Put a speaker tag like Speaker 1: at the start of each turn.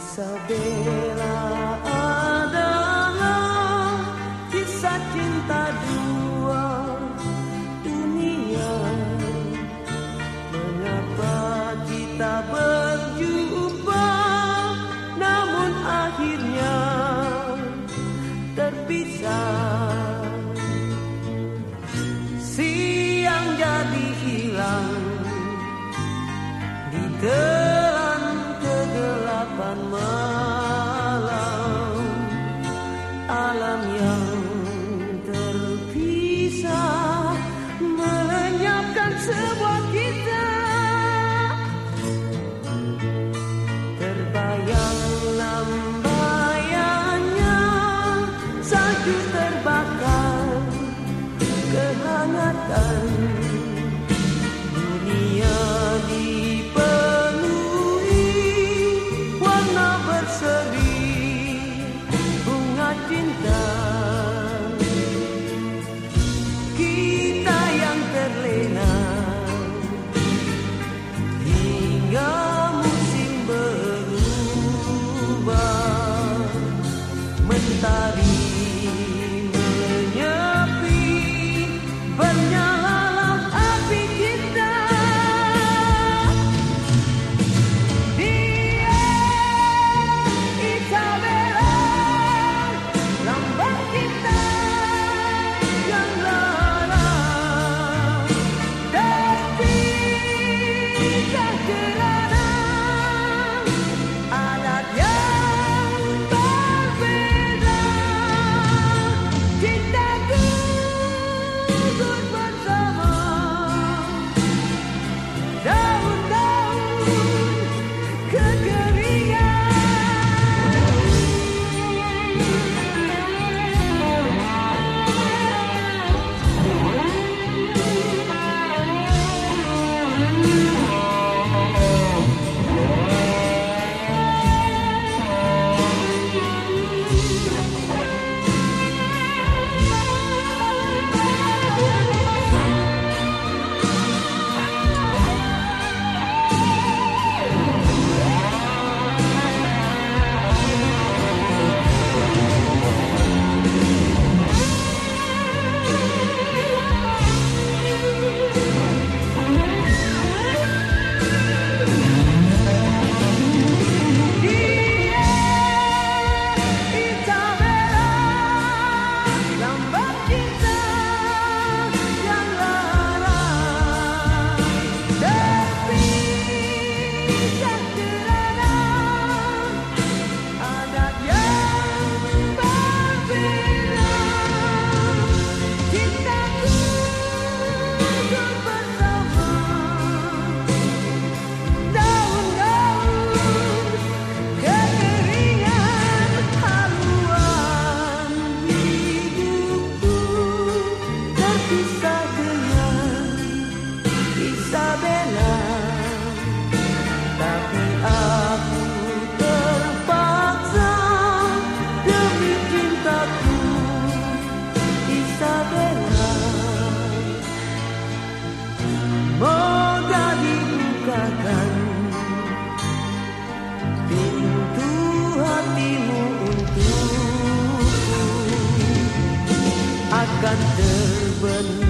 Speaker 1: Isabella adalah kisah cinta dua dunia. Mengapa kita ber Sebuah kita. Terbayang lambayannya Salju terbakar. Kehangatan Sabena Tapi aku terpaksa Demi cintaku Isabella Moga dibukakan Pintu hatimu untukku. Akan terbenam